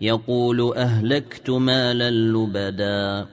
يقول أهلكت مالا لبدا.